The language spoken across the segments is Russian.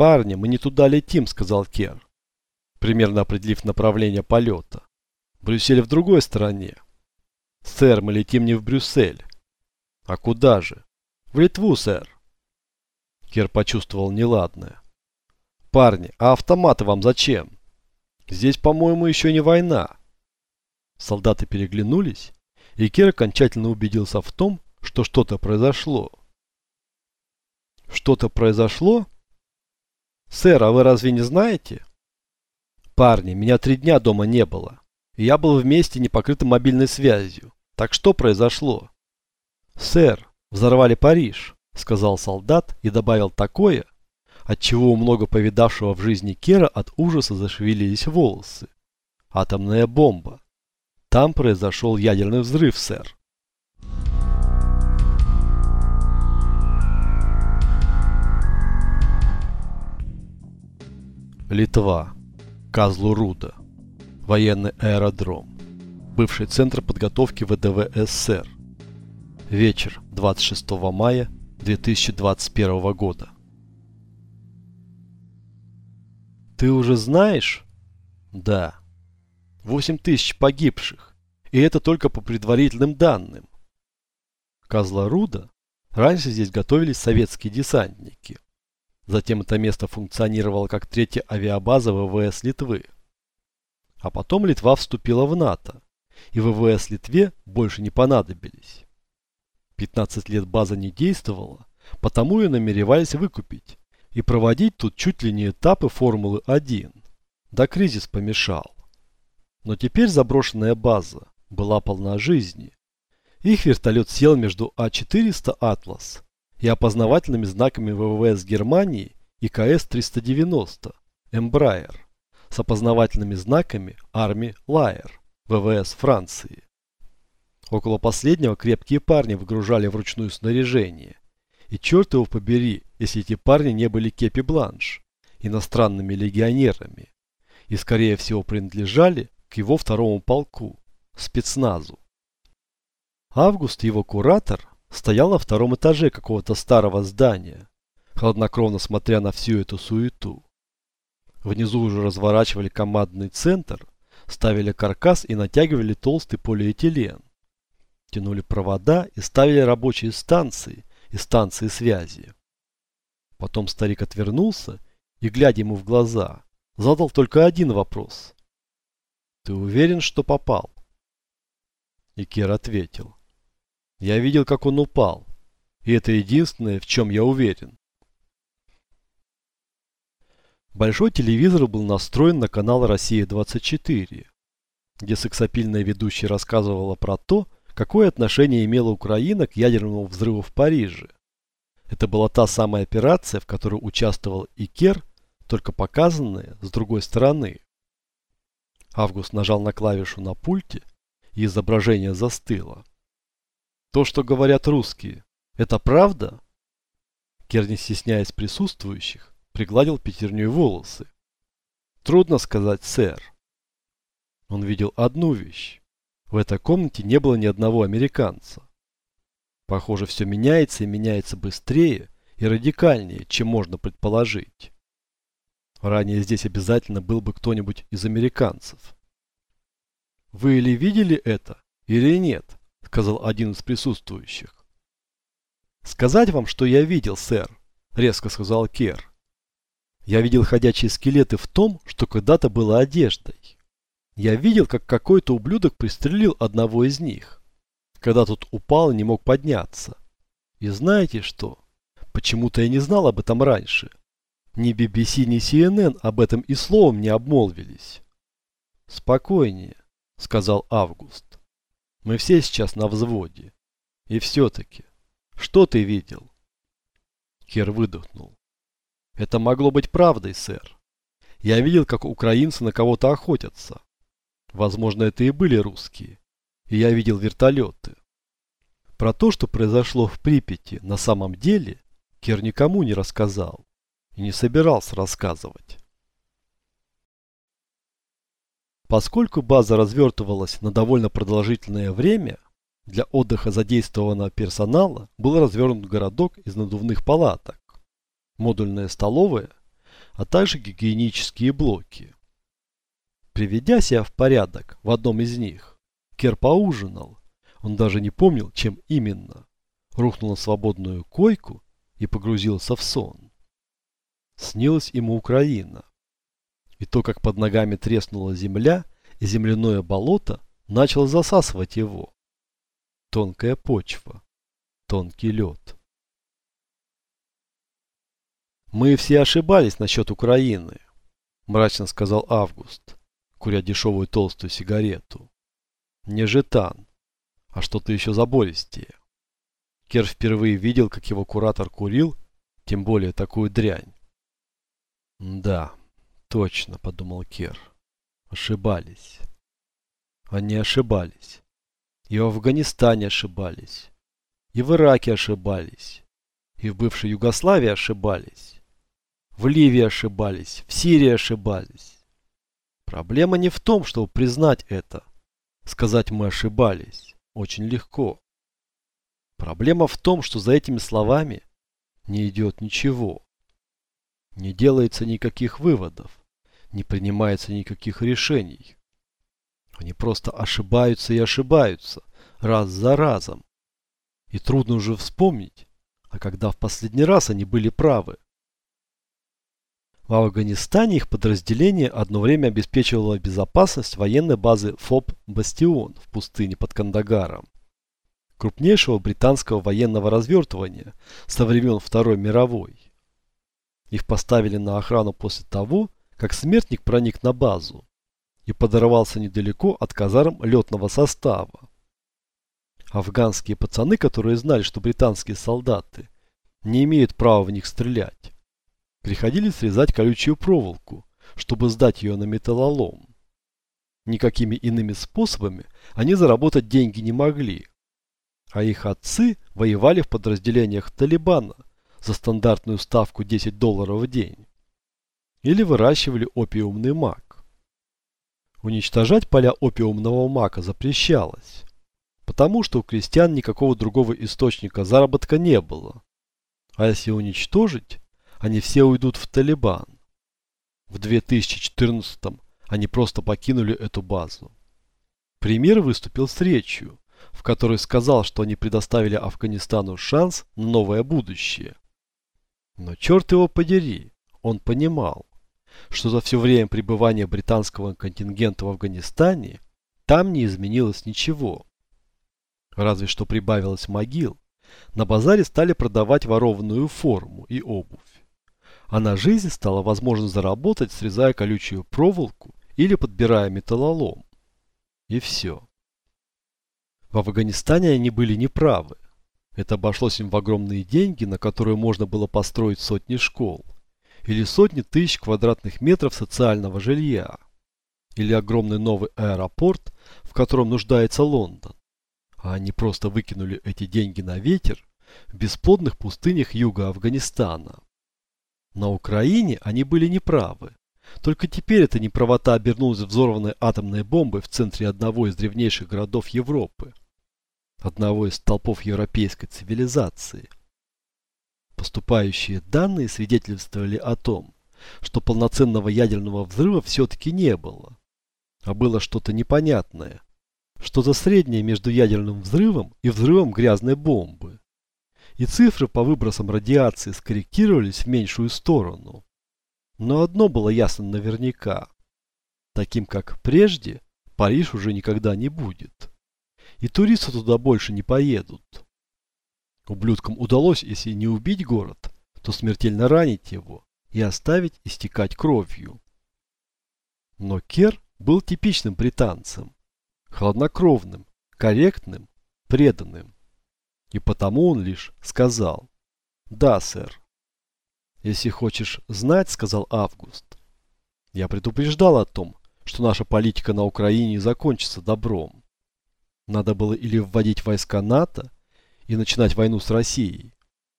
«Парни, мы не туда летим», — сказал Кер, примерно определив направление полета. «Брюссель в другой стороне». «Сэр, мы летим не в Брюссель». «А куда же?» «В Литву, сэр». Кер почувствовал неладное. «Парни, а автоматы вам зачем? Здесь, по-моему, еще не война». Солдаты переглянулись, и Кер окончательно убедился в том, что что-то произошло. Что-то произошло? Сэр, а вы разве не знаете? Парни, меня три дня дома не было. Я был вместе не покрытым мобильной связью. Так что произошло? Сэр, взорвали Париж, сказал солдат и добавил такое, от чего у много повидавшего в жизни Кера от ужаса зашевелились волосы. Атомная бомба. Там произошел ядерный взрыв, сэр. Литва. Казлуруда. Военный аэродром. Бывший центр подготовки ВДВ СССР. Вечер 26 мая 2021 года. Ты уже знаешь? Да. 8 тысяч погибших. И это только по предварительным данным. Казлоруда. Раньше здесь готовились советские десантники. Затем это место функционировало как третья авиабаза ВВС Литвы. А потом Литва вступила в НАТО, и ВВС Литве больше не понадобились. 15 лет база не действовала, потому ее намеревались выкупить и проводить тут чуть ли не этапы Формулы-1. Да кризис помешал. Но теперь заброшенная база была полна жизни. Их вертолет сел между А-400 «Атлас» и опознавательными знаками ВВС Германии и КС-390 Embraer с опознавательными знаками армии Лайер ВВС Франции. Около последнего крепкие парни выгружали вручную снаряжение. И черт его побери, если эти парни не были Кепи Бланш, иностранными легионерами, и скорее всего принадлежали к его второму полку, спецназу. Август, его куратор, стоял на втором этаже какого-то старого здания, хладнокровно смотря на всю эту суету. Внизу уже разворачивали командный центр, ставили каркас и натягивали толстый полиэтилен. Тянули провода и ставили рабочие станции и станции связи. Потом старик отвернулся и, глядя ему в глаза, задал только один вопрос. «Ты уверен, что попал?» И Кер ответил. Я видел, как он упал. И это единственное, в чем я уверен. Большой телевизор был настроен на канал «Россия-24», где сексапильная ведущая рассказывала про то, какое отношение имела Украина к ядерному взрыву в Париже. Это была та самая операция, в которой участвовал и Кер, только показанная с другой стороны. Август нажал на клавишу на пульте, и изображение застыло. То, что говорят русские, это правда? Кер, не стесняясь присутствующих, пригладил пятерней волосы. Трудно сказать, сэр. Он видел одну вещь. В этой комнате не было ни одного американца. Похоже, все меняется и меняется быстрее и радикальнее, чем можно предположить. Ранее здесь обязательно был бы кто-нибудь из американцев. Вы или видели это, или нет? Сказал один из присутствующих. «Сказать вам, что я видел, сэр», — резко сказал Кер. «Я видел ходячие скелеты в том, что когда-то было одеждой. Я видел, как какой-то ублюдок пристрелил одного из них, когда тот упал и не мог подняться. И знаете что? Почему-то я не знал об этом раньше. Ни BBC, ни CNN об этом и словом не обмолвились». «Спокойнее», — сказал Август. Мы все сейчас на взводе. И все-таки, что ты видел? Кер выдохнул. Это могло быть правдой, сэр. Я видел, как украинцы на кого-то охотятся. Возможно, это и были русские. И я видел вертолеты. Про то, что произошло в Припяти, на самом деле, Кер никому не рассказал. И не собирался рассказывать. Поскольку база развертывалась на довольно продолжительное время, для отдыха задействованного персонала был развернут городок из надувных палаток, модульная столовая, а также гигиенические блоки. Приведя себя в порядок в одном из них, Кер поужинал. Он даже не помнил, чем именно. Рухнул на свободную койку и погрузился в сон. Снилась ему Украина. И то, как под ногами треснула земля, и земляное болото начало засасывать его. Тонкая почва, тонкий лед. «Мы все ошибались насчет Украины», – мрачно сказал Август, куря дешевую толстую сигарету. «Не жетан, а что-то еще забористее». Кер впервые видел, как его куратор курил, тем более такую дрянь. «Да, точно», – подумал Кер. «Ошибались». Они ошибались. И в Афганистане ошибались. И в Ираке ошибались. И в бывшей Югославии ошибались. В Ливии ошибались. В Сирии ошибались. Проблема не в том, чтобы признать это. Сказать мы ошибались. Очень легко. Проблема в том, что за этими словами не идет ничего. Не делается никаких выводов, не принимается никаких решений. Они просто ошибаются и ошибаются, раз за разом. И трудно уже вспомнить, а когда в последний раз они были правы. В Афганистане их подразделение одно время обеспечивало безопасность военной базы ФОБ «Бастион» в пустыне под Кандагаром крупнейшего британского военного развертывания со времен Второй мировой. Их поставили на охрану после того, как смертник проник на базу и подорвался недалеко от казарм летного состава. Афганские пацаны, которые знали, что британские солдаты не имеют права в них стрелять, приходили срезать колючую проволоку, чтобы сдать ее на металлолом. Никакими иными способами они заработать деньги не могли, а их отцы воевали в подразделениях Талибана за стандартную ставку 10 долларов в день. Или выращивали опиумный мак. Уничтожать поля опиумного мака запрещалось, потому что у крестьян никакого другого источника заработка не было. А если уничтожить, они все уйдут в Талибан. В 2014 они просто покинули эту базу. Премьер выступил с речью, в которой сказал, что они предоставили Афганистану шанс на новое будущее. Но черт его подери, он понимал, что за все время пребывания британского контингента в Афганистане там не изменилось ничего. Разве что прибавилось могил. На базаре стали продавать ворованную форму и обувь. А на жизнь стало возможно заработать, срезая колючую проволоку или подбирая металлолом. И все. В Афганистане они были неправы. Это обошлось им в огромные деньги, на которые можно было построить сотни школ. Или сотни тысяч квадратных метров социального жилья. Или огромный новый аэропорт, в котором нуждается Лондон. А они просто выкинули эти деньги на ветер в бесплодных пустынях юга Афганистана. На Украине они были неправы. Только теперь эта неправота обернулась взорванной атомной бомбой в центре одного из древнейших городов Европы одного из столпов европейской цивилизации. Поступающие данные свидетельствовали о том, что полноценного ядерного взрыва все-таки не было, а было что-то непонятное, что-то среднее между ядерным взрывом и взрывом грязной бомбы. И цифры по выбросам радиации скорректировались в меньшую сторону. Но одно было ясно наверняка. Таким как прежде, Париж уже никогда не будет и туристы туда больше не поедут. Ублюдкам удалось, если не убить город, то смертельно ранить его и оставить истекать кровью. Но Кер был типичным британцем, хладнокровным, корректным, преданным. И потому он лишь сказал «Да, сэр». «Если хочешь знать, — сказал Август, — я предупреждал о том, что наша политика на Украине закончится добром. Надо было или вводить войска НАТО и начинать войну с Россией,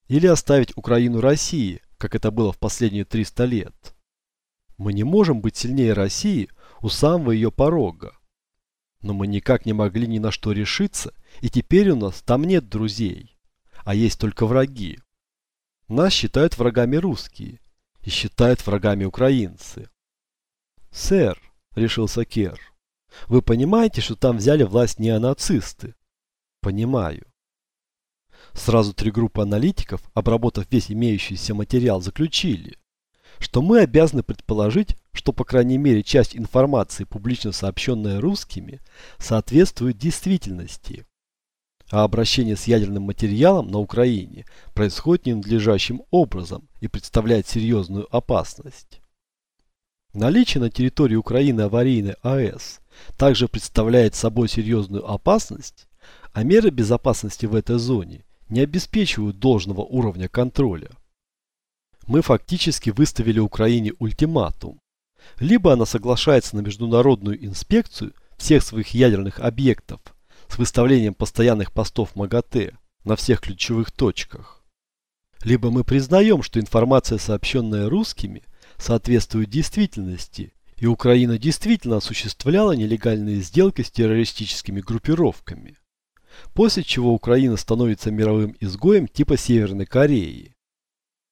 или оставить Украину России, как это было в последние 300 лет. Мы не можем быть сильнее России у самого ее порога. Но мы никак не могли ни на что решиться, и теперь у нас там нет друзей, а есть только враги. Нас считают врагами русские, и считают врагами украинцы. «Сэр», — решился Кер, — «вы понимаете, что там взяли власть неонацисты?» «Понимаю». Сразу три группы аналитиков, обработав весь имеющийся материал, заключили, что мы обязаны предположить, что по крайней мере часть информации, публично сообщенная русскими, соответствует действительности. А обращение с ядерным материалом на Украине происходит ненадлежащим образом и представляет серьезную опасность. Наличие на территории Украины аварийной АЭС также представляет собой серьезную опасность, а меры безопасности в этой зоне не обеспечивают должного уровня контроля. Мы фактически выставили Украине ультиматум. Либо она соглашается на международную инспекцию всех своих ядерных объектов с выставлением постоянных постов МАГАТЭ на всех ключевых точках. Либо мы признаем, что информация, сообщенная русскими, соответствует действительности, и Украина действительно осуществляла нелегальные сделки с террористическими группировками. После чего Украина становится мировым изгоем типа Северной Кореи.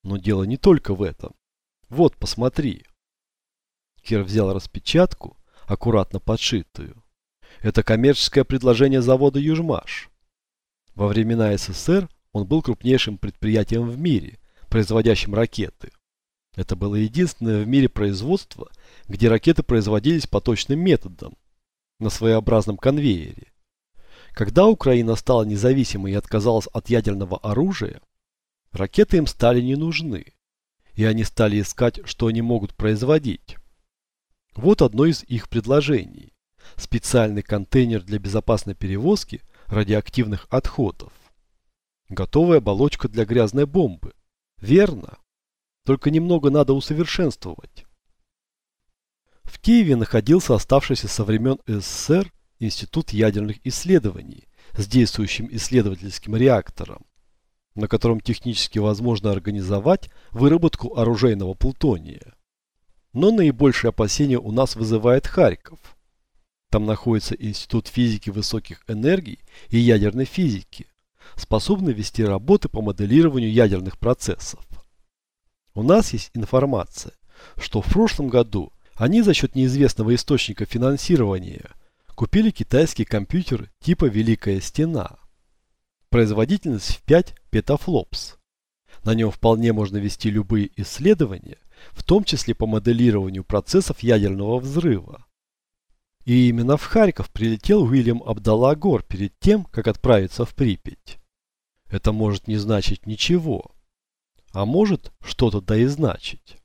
Но дело не только в этом. Вот, посмотри. Кир взял распечатку, аккуратно подшитую. Это коммерческое предложение завода «Южмаш». Во времена СССР он был крупнейшим предприятием в мире, производящим ракеты. Это было единственное в мире производство, где ракеты производились по точным методам, на своеобразном конвейере. Когда Украина стала независимой и отказалась от ядерного оружия, ракеты им стали не нужны, и они стали искать, что они могут производить. Вот одно из их предложений. Специальный контейнер для безопасной перевозки радиоактивных отходов. Готовая оболочка для грязной бомбы. Верно. Только немного надо усовершенствовать. В Киеве находился оставшийся со времен СССР Институт ядерных исследований с действующим исследовательским реактором, на котором технически возможно организовать выработку оружейного плутония. Но наибольшее опасение у нас вызывает Харьков. Там находится Институт физики высоких энергий и ядерной физики, способный вести работы по моделированию ядерных процессов. У нас есть информация, что в прошлом году они за счет неизвестного источника финансирования купили китайский компьютер типа «Великая стена». Производительность в 5 петафлопс. На нем вполне можно вести любые исследования, в том числе по моделированию процессов ядерного взрыва. И именно в Харьков прилетел Уильям Абдалла Гор перед тем, как отправиться в Припять. Это может не значить ничего а может что-то да и значить.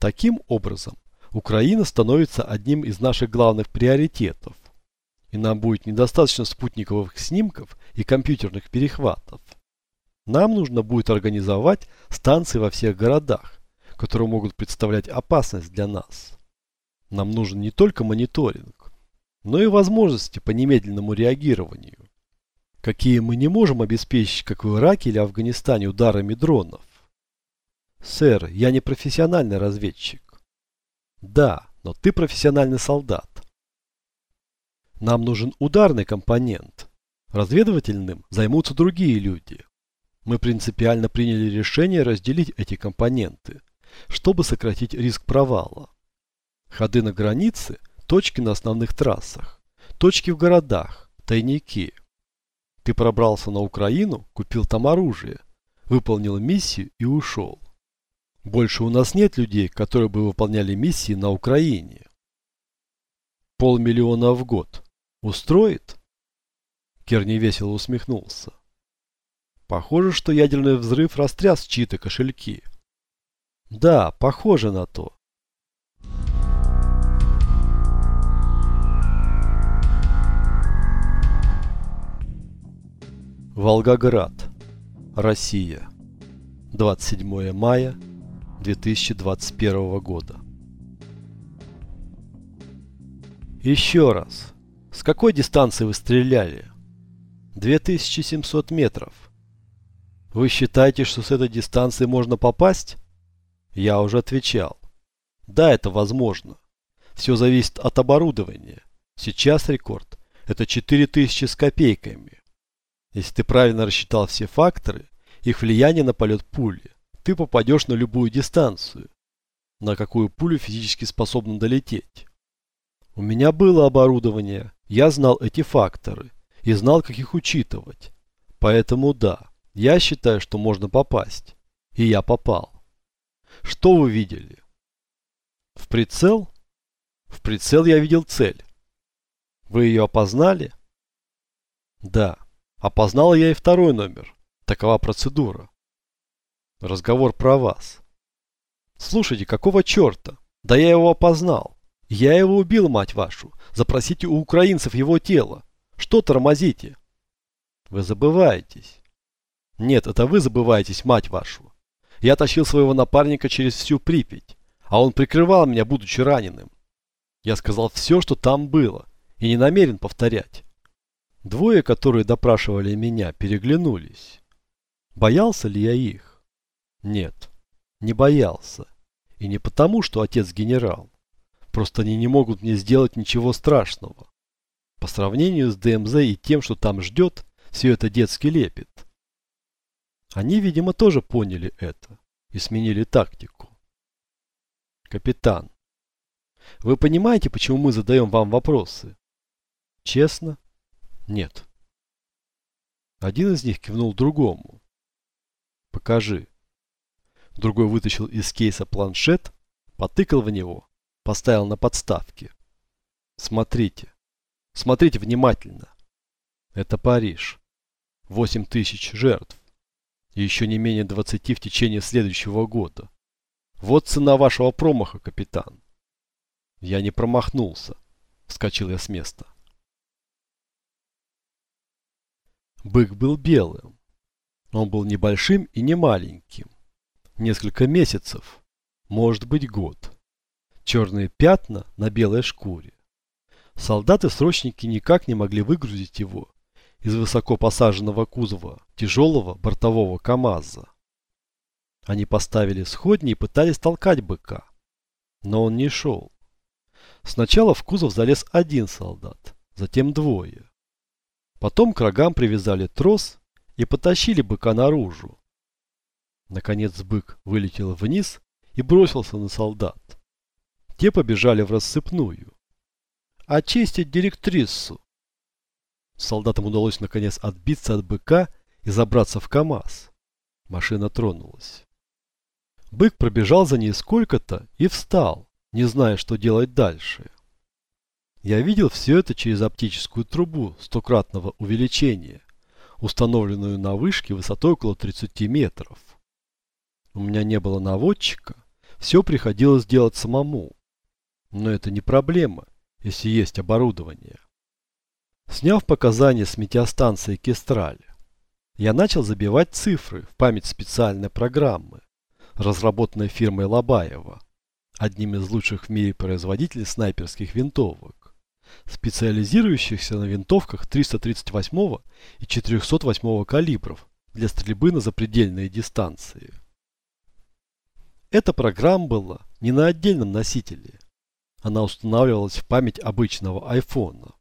Таким образом, Украина становится одним из наших главных приоритетов, и нам будет недостаточно спутниковых снимков и компьютерных перехватов. Нам нужно будет организовать станции во всех городах, которые могут представлять опасность для нас. Нам нужен не только мониторинг, но и возможности по немедленному реагированию какие мы не можем обеспечить, как в Ираке или Афганистане, ударами дронов. Сэр, я не профессиональный разведчик. Да, но ты профессиональный солдат. Нам нужен ударный компонент. Разведывательным займутся другие люди. Мы принципиально приняли решение разделить эти компоненты, чтобы сократить риск провала. Ходы на границе, точки на основных трассах, точки в городах, тайники – ты пробрался на Украину, купил там оружие, выполнил миссию и ушел. Больше у нас нет людей, которые бы выполняли миссии на Украине. Полмиллиона в год. Устроит? Керни весело усмехнулся. Похоже, что ядерный взрыв растряс чьи-то кошельки. Да, похоже на то. Волгоград, Россия. 27 мая 2021 года. Еще раз. С какой дистанции вы стреляли? 2700 метров. Вы считаете, что с этой дистанции можно попасть? Я уже отвечал. Да, это возможно. Все зависит от оборудования. Сейчас рекорд. Это 4000 с копейками. Если ты правильно рассчитал все факторы, их влияние на полет пули, ты попадешь на любую дистанцию, на какую пулю физически способна долететь. У меня было оборудование, я знал эти факторы и знал, как их учитывать. Поэтому да, я считаю, что можно попасть. И я попал. Что вы видели? В прицел? В прицел я видел цель. Вы ее опознали? Да. Опознал я и второй номер. Такова процедура. Разговор про вас. Слушайте, какого черта? Да я его опознал. Я его убил, мать вашу. Запросите у украинцев его тело. Что тормозите? Вы забываетесь. Нет, это вы забываетесь, мать вашу. Я тащил своего напарника через всю Припять, а он прикрывал меня, будучи раненым. Я сказал все, что там было, и не намерен повторять. Двое, которые допрашивали меня, переглянулись. Боялся ли я их? Нет, не боялся. И не потому, что отец генерал. Просто они не могут мне сделать ничего страшного. По сравнению с ДМЗ и тем, что там ждет, все это детский лепет. Они, видимо, тоже поняли это и сменили тактику. Капитан, вы понимаете, почему мы задаем вам вопросы? Честно? Нет. Один из них кивнул другому. Покажи. Другой вытащил из кейса планшет, потыкал в него, поставил на подставке. Смотрите. Смотрите внимательно. Это Париж. 8 тысяч жертв и еще не менее 20 в течение следующего года. Вот цена вашего промаха, капитан. Я не промахнулся. Вскочил я с места. Бык был белым. Он был небольшим и не маленьким. Несколько месяцев, может быть год. Черные пятна на белой шкуре. Солдаты-срочники никак не могли выгрузить его из высоко посаженного кузова тяжелого бортового КАМАЗа. Они поставили сходни и пытались толкать быка. Но он не шел. Сначала в кузов залез один солдат, затем двое. Потом к рогам привязали трос и потащили быка наружу. Наконец бык вылетел вниз и бросился на солдат. Те побежали в рассыпную. «Очистить директрису!» Солдатам удалось наконец отбиться от быка и забраться в КАМАЗ. Машина тронулась. Бык пробежал за ней сколько-то и встал, не зная, что делать дальше. Я видел все это через оптическую трубу стократного увеличения, установленную на вышке высотой около 30 метров. У меня не было наводчика, все приходилось делать самому. Но это не проблема, если есть оборудование. Сняв показания с метеостанции Кестраль, я начал забивать цифры в память специальной программы, разработанной фирмой Лобаева, одним из лучших в мире производителей снайперских винтовок, специализирующихся на винтовках 338 и 408 калибров для стрельбы на запредельные дистанции. Эта программа была не на отдельном носителе. Она устанавливалась в память обычного айфона.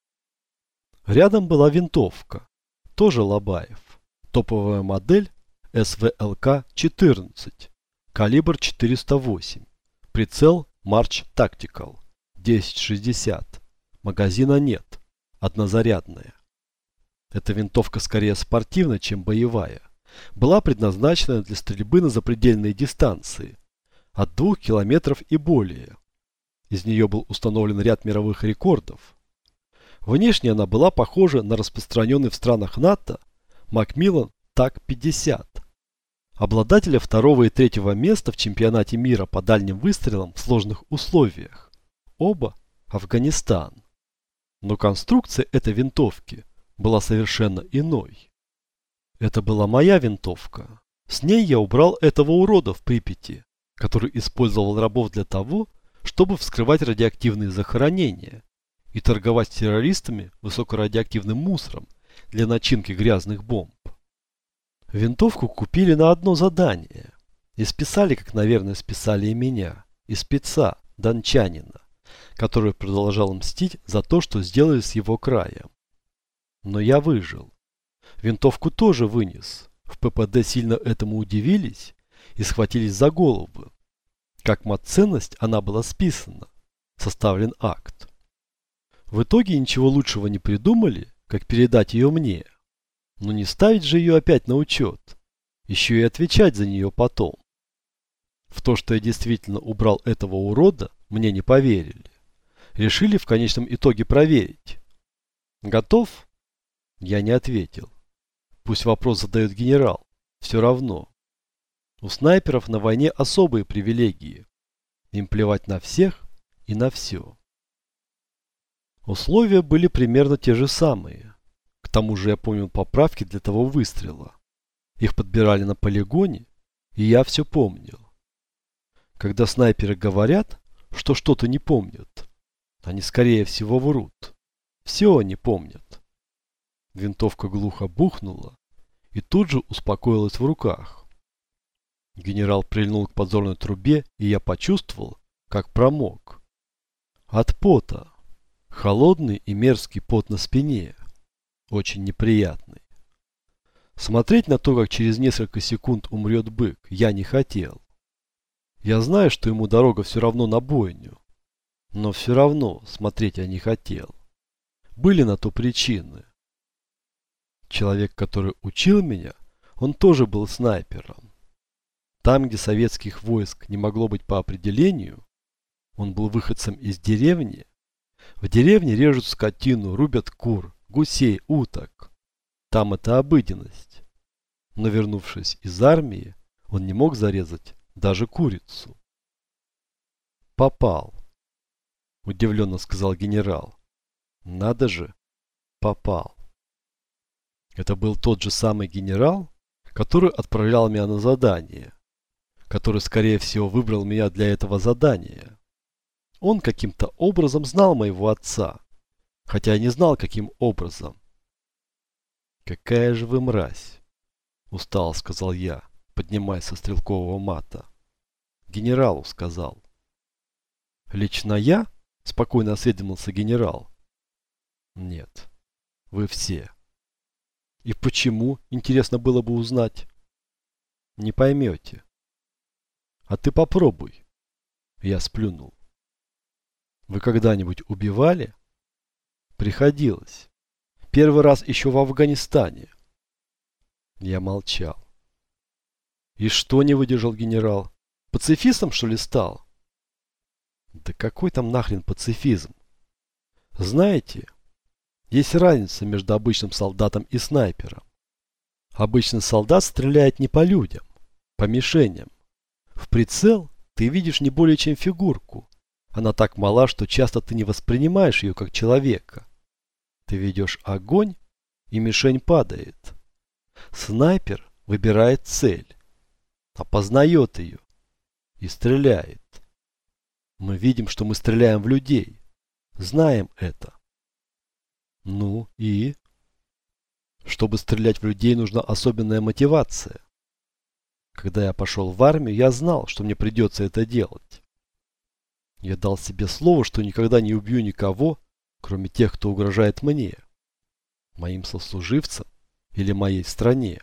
Рядом была винтовка, тоже Лобаев. Топовая модель СВЛК-14, калибр 408, прицел March Tactical 1060, магазина нет, однозарядная. Эта винтовка скорее спортивная, чем боевая. Была предназначена для стрельбы на запредельные дистанции, от 2 километров и более. Из нее был установлен ряд мировых рекордов. Внешне она была похожа на распространенный в странах НАТО Макмиллан ТАК-50. Обладателя второго и третьего места в чемпионате мира по дальним выстрелам в сложных условиях. Оба Афганистан. Но конструкция этой винтовки была совершенно иной. Это была моя винтовка. С ней я убрал этого урода в Припяти, который использовал рабов для того, чтобы вскрывать радиоактивные захоронения и торговать с террористами высокорадиоактивным мусором для начинки грязных бомб. Винтовку купили на одно задание. И списали, как, наверное, списали и меня, и спеца, дончанина, который продолжал мстить за то, что сделали с его краем. Но я выжил. Винтовку тоже вынес. В ППД сильно этому удивились и схватились за головы. Как мат-ценность она была списана. Составлен акт. В итоге ничего лучшего не придумали, как передать ее мне. Но не ставить же ее опять на учет. Еще и отвечать за нее потом. В то, что я действительно убрал этого урода, мне не поверили. Решили в конечном итоге проверить. Готов? Я не ответил. Пусть вопрос задает генерал. Все равно. У снайперов на войне особые привилегии. Им плевать на всех и на все. Условия были примерно те же самые. К тому же я помнил поправки для того выстрела. Их подбирали на полигоне, и я все помнил. Когда снайперы говорят, что что-то не помнят, они скорее всего врут. Все они помнят. Винтовка глухо бухнула и тут же успокоилась в руках. Генерал прильнул к подзорной трубе, и я почувствовал, как промок. От пота. Холодный и мерзкий пот на спине. Очень неприятный. Смотреть на то, как через несколько секунд умрет бык, я не хотел. Я знаю, что ему дорога все равно на бойню. Но все равно смотреть я не хотел. Были на то причины. Человек, который учил меня, он тоже был снайпером. Там, где советских войск не могло быть по определению, он был выходцем из деревни. В деревне режут скотину, рубят кур, гусей, уток. Там это обыденность. Но вернувшись из армии, он не мог зарезать даже курицу. Попал, удивленно сказал генерал. Надо же, попал. Это был тот же самый генерал, который отправлял меня на задание, который, скорее всего, выбрал меня для этого задания. Он каким-то образом знал моего отца, хотя я не знал, каким образом. «Какая же вы мразь!» – устал, сказал я, поднимаясь со стрелкового мата. «Генералу сказал». «Лично я?» – спокойно осведомился генерал. «Нет, вы все». И почему, интересно было бы узнать. Не поймете. А ты попробуй. Я сплюнул. Вы когда-нибудь убивали? Приходилось. Первый раз еще в Афганистане. Я молчал. И что не выдержал генерал? Пацифистом, что ли, стал? Да какой там нахрен пацифизм? Знаете, есть разница между обычным солдатом и снайпером. Обычный солдат стреляет не по людям, по мишеням. В прицел ты видишь не более чем фигурку. Она так мала, что часто ты не воспринимаешь ее как человека. Ты ведешь огонь, и мишень падает. Снайпер выбирает цель, опознает ее и стреляет. Мы видим, что мы стреляем в людей. Знаем это. Ну и? Чтобы стрелять в людей, нужна особенная мотивация. Когда я пошел в армию, я знал, что мне придется это делать. Я дал себе слово, что никогда не убью никого, кроме тех, кто угрожает мне, моим сослуживцам или моей стране.